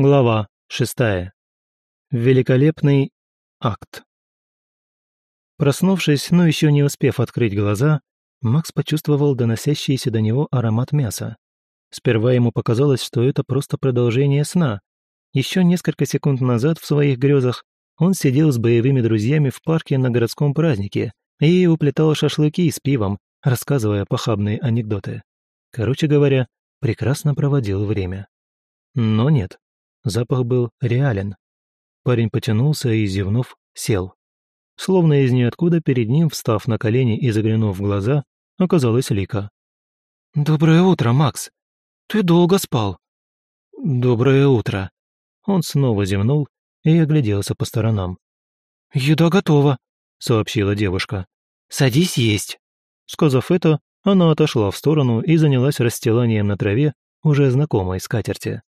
Глава шестая. Великолепный акт. Проснувшись, но еще не успев открыть глаза, Макс почувствовал доносящийся до него аромат мяса. Сперва ему показалось, что это просто продолжение сна. Еще несколько секунд назад в своих грезах он сидел с боевыми друзьями в парке на городском празднике и уплетал шашлыки с пивом, рассказывая похабные анекдоты. Короче говоря, прекрасно проводил время. Но нет, Запах был реален. Парень потянулся и, зевнув, сел. Словно из ниоткуда перед ним, встав на колени и заглянув в глаза, оказалась Лика. «Доброе утро, Макс. Ты долго спал». «Доброе утро». Он снова зевнул и огляделся по сторонам. «Еда готова», — сообщила девушка. «Садись есть». Сказав это, она отошла в сторону и занялась расстиланием на траве уже знакомой скатерти.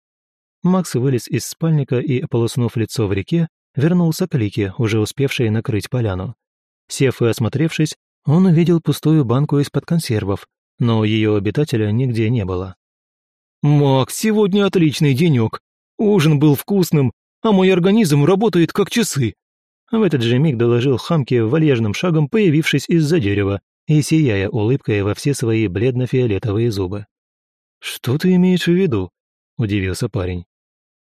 Макс вылез из спальника и, ополоснув лицо в реке, вернулся к Лике, уже успевшей накрыть поляну. Сев и осмотревшись, он увидел пустую банку из-под консервов, но ее обитателя нигде не было. «Макс, сегодня отличный денек. Ужин был вкусным, а мой организм работает как часы». В этот же миг доложил Хамке вальяжным шагом, появившись из-за дерева и сияя улыбкой во все свои бледно-фиолетовые зубы. «Что ты имеешь в виду?» – удивился парень.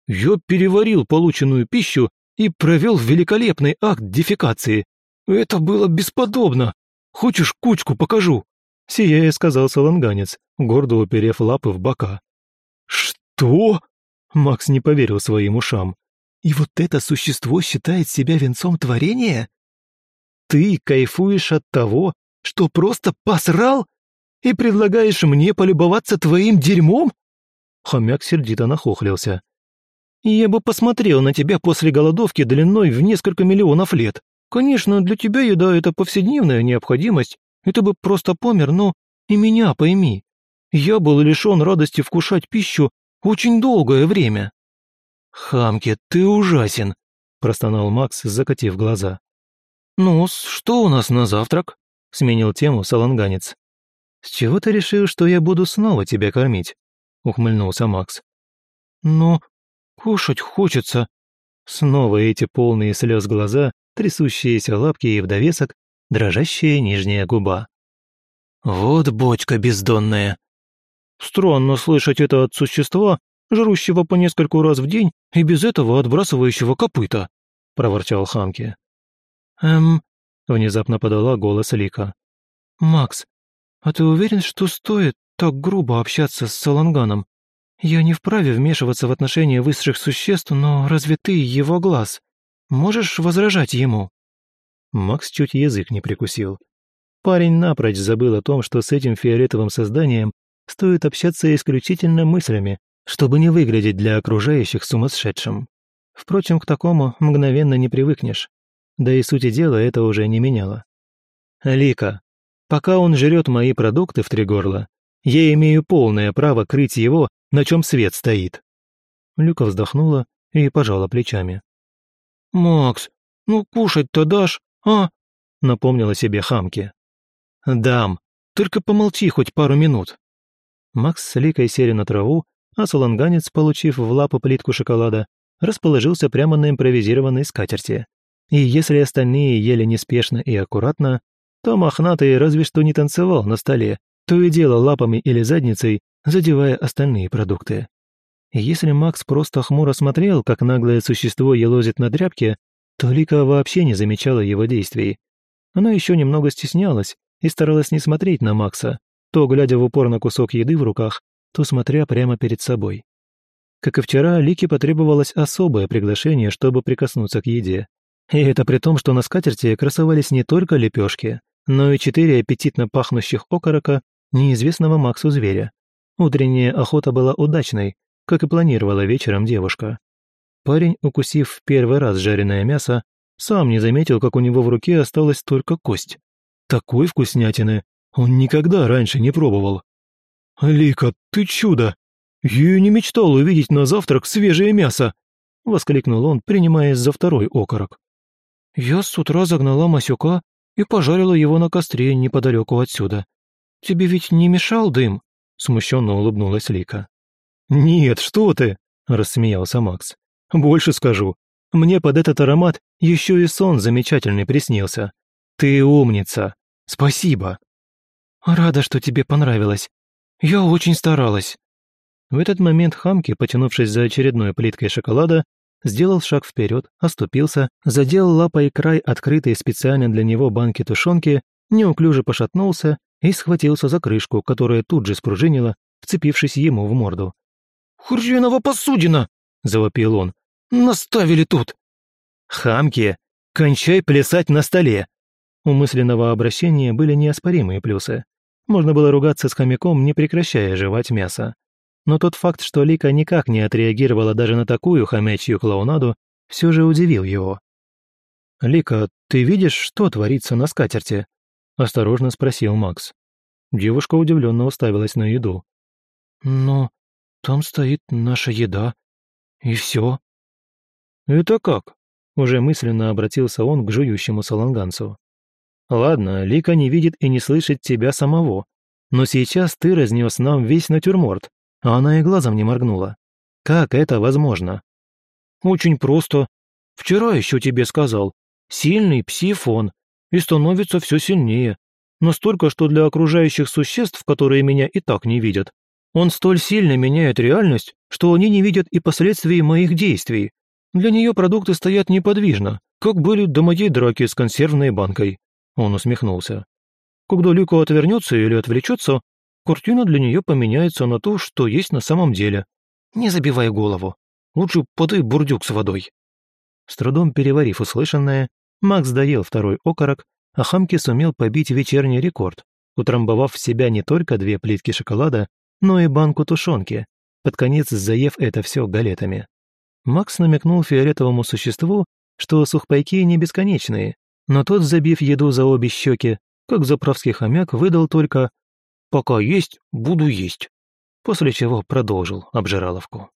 Я переварил полученную пищу и провел великолепный акт дефекации. Это было бесподобно. Хочешь, кучку покажу?» Сияя, сказал саланганец, гордо уперев лапы в бока. «Что?» Макс не поверил своим ушам. «И вот это существо считает себя венцом творения? Ты кайфуешь от того, что просто посрал? И предлагаешь мне полюбоваться твоим дерьмом?» Хомяк сердито нахохлился. Я бы посмотрел на тебя после голодовки длиной в несколько миллионов лет. Конечно, для тебя еда — это повседневная необходимость, и ты бы просто помер, но и меня пойми. Я был лишен радости вкушать пищу очень долгое время». «Хамки, ты ужасен», — простонал Макс, закатив глаза. «Ну, что у нас на завтрак?» — сменил тему саланганец. «С чего ты решил, что я буду снова тебя кормить?» — ухмыльнулся Макс. «Ну, Кушать хочется. Снова эти полные слез глаза, трясущиеся лапки и в довесок дрожащая нижняя губа. Вот бочка бездонная. Странно слышать это от существа, жрущего по нескольку раз в день и без этого отбрасывающего копыта, проворчал Хамки. Эм, внезапно подала голос Лика. Макс, а ты уверен, что стоит так грубо общаться с Саланганом? «Я не вправе вмешиваться в отношения высших существ, но разве ты его глаз? Можешь возражать ему?» Макс чуть язык не прикусил. Парень напрочь забыл о том, что с этим фиолетовым созданием стоит общаться исключительно мыслями, чтобы не выглядеть для окружающих сумасшедшим. Впрочем, к такому мгновенно не привыкнешь. Да и сути дела это уже не меняло. «Лика, пока он жрет мои продукты в три горла, я имею полное право крыть его на чем свет стоит». Люка вздохнула и пожала плечами. «Макс, ну кушать-то дашь, а?» напомнила себе хамки. «Дам, только помолчи хоть пару минут». Макс с Ликой сели на траву, а саланганец, получив в лапу плитку шоколада, расположился прямо на импровизированной скатерти. И если остальные ели неспешно и аккуратно, то мохнатый разве что не танцевал на столе, то и дело лапами или задницей задевая остальные продукты. если Макс просто хмуро смотрел, как наглое существо елозит на тряпке, то Лика вообще не замечала его действий. Она еще немного стеснялась и старалась не смотреть на Макса, то глядя в упор на кусок еды в руках, то смотря прямо перед собой. Как и вчера, Лике потребовалось особое приглашение, чтобы прикоснуться к еде. И это при том, что на скатерти красовались не только лепешки, но и четыре аппетитно пахнущих окорока неизвестного Максу зверя. Утренняя охота была удачной, как и планировала вечером девушка. Парень, укусив в первый раз жареное мясо, сам не заметил, как у него в руке осталась только кость. Такой вкуснятины он никогда раньше не пробовал. «Лика, ты чудо! Я не мечтал увидеть на завтрак свежее мясо!» — воскликнул он, принимаясь за второй окорок. «Я с утра загнала Масюка и пожарила его на костре неподалеку отсюда. Тебе ведь не мешал дым?» Смущенно улыбнулась Лика. «Нет, что ты!» – рассмеялся Макс. «Больше скажу. Мне под этот аромат еще и сон замечательный приснился. Ты умница. Спасибо». «Рада, что тебе понравилось. Я очень старалась». В этот момент Хамки, потянувшись за очередной плиткой шоколада, сделал шаг вперед, оступился, задел лапой край открытой специально для него банки тушенки, неуклюже пошатнулся и схватился за крышку, которая тут же спружинила, вцепившись ему в морду. «Хренова посудина!» – завопил он. «Наставили тут!» «Хамки, кончай плясать на столе!» У мысленного обращения были неоспоримые плюсы. Можно было ругаться с хомяком, не прекращая жевать мясо. Но тот факт, что Лика никак не отреагировала даже на такую хомячью клоунаду, все же удивил его. «Лика, ты видишь, что творится на скатерти?» – осторожно спросил Макс. Девушка удивленно уставилась на еду. «Но там стоит наша еда. И все». «Это как?» – уже мысленно обратился он к жующему саланганцу. «Ладно, Лика не видит и не слышит тебя самого, но сейчас ты разнес нам весь натюрморт, а она и глазом не моргнула. Как это возможно?» «Очень просто. Вчера еще тебе сказал. Сильный псифон. И становится все сильнее. Настолько, что для окружающих существ, которые меня и так не видят, он столь сильно меняет реальность, что они не видят и последствий моих действий. Для нее продукты стоят неподвижно, как были до моей драки с консервной банкой. Он усмехнулся. Когда Лика отвернется или отвлечется, картина для нее поменяется на то, что есть на самом деле. Не забивай голову. Лучше подай бурдюк с водой. С трудом переварив услышанное, Макс доел второй окорок, а Хамки сумел побить вечерний рекорд, утрамбовав в себя не только две плитки шоколада, но и банку тушенки, под конец заев это все галетами. Макс намекнул фиолетовому существу, что сухпайки не бесконечные, но тот, забив еду за обе щеки, как заправский хомяк, выдал только «пока есть, буду есть», после чего продолжил обжираловку.